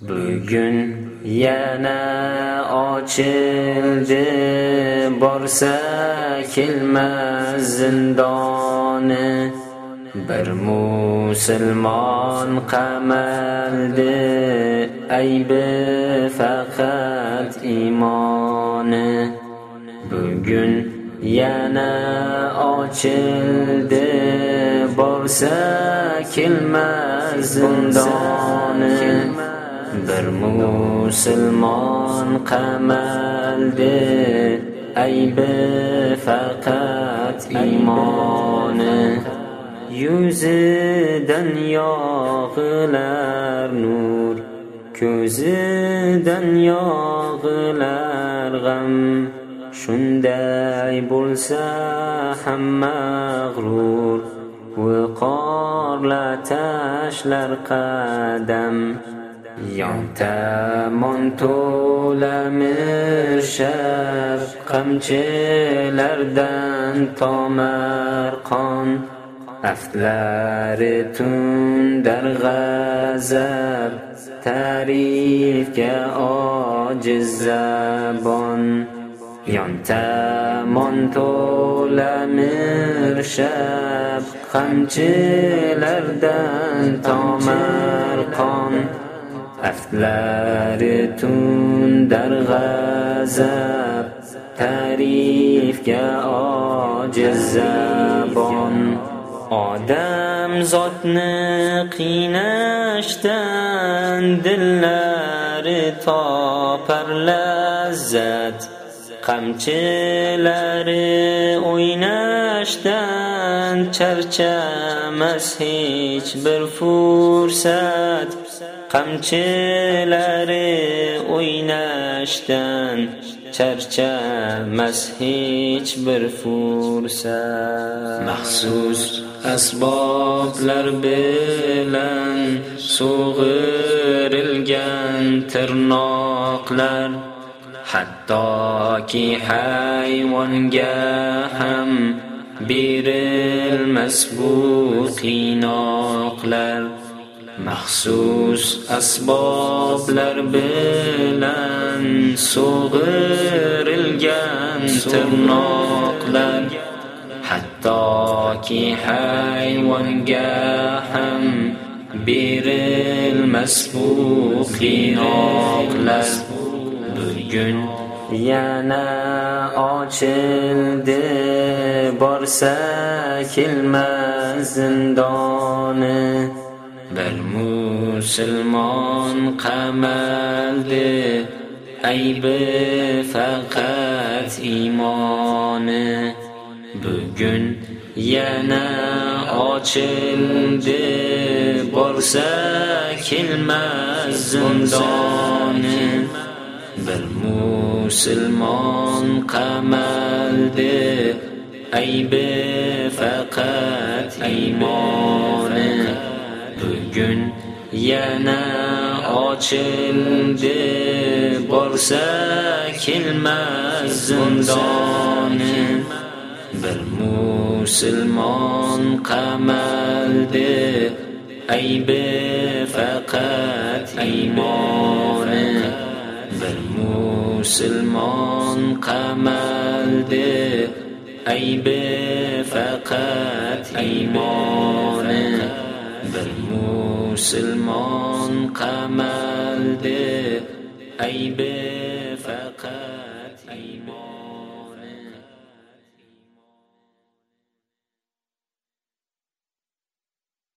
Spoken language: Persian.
bugun yana ochildi borsa kelmas zindoni bir musulmon qamaldi aybi faqat iymoni bugun yana ochildi borsa kelmas در مسلمان قملده ای به فقط ایمان یوز دنیا غلر نور کوز دنیا غلر غم شندای بولسا هم مغرور وقار لا تشلر قدم Yontamon to'la mirshab qamchilardan tomar qon aftlari tundar g'azab ta'rifga ojiz zabon Yontamon to'la mirshab qamchilardan tomar qon افلارتون در غذاب تعریف گه آج زبان. آدم زاد نقینشتن دلار تا پر لذت. قمچه لار اوینشتن چرچم از هیچ بر فرصت qamchilari o'ynashdan charchamas hech bir fursat. Maxsus asboblar bilan sug'urilgan tirnoqlar hattoki hayvonga ham berilmas bu qiynoqlar. Maxsus asboblar bilan sug'urilgan tirnoqlar hattoki hayvonga ham berilmas bu qiynoqlar bugun yana ochildi borsa kelmas zindoni. بر مسلمان قابل دید، ای به فقط ایمانه. دو رون، یه نه آشدم زندانه بر سکیل مزندانه. بر مسلمان قابل دید، ای به فقط ایمانه. Bugun yana ochildi borsa kelmas zindoni bir musulmon qamaldi aybi faqat iymoni bir musulmon qamaldi aybi faqat iymoni مسلمان قمل دي أي به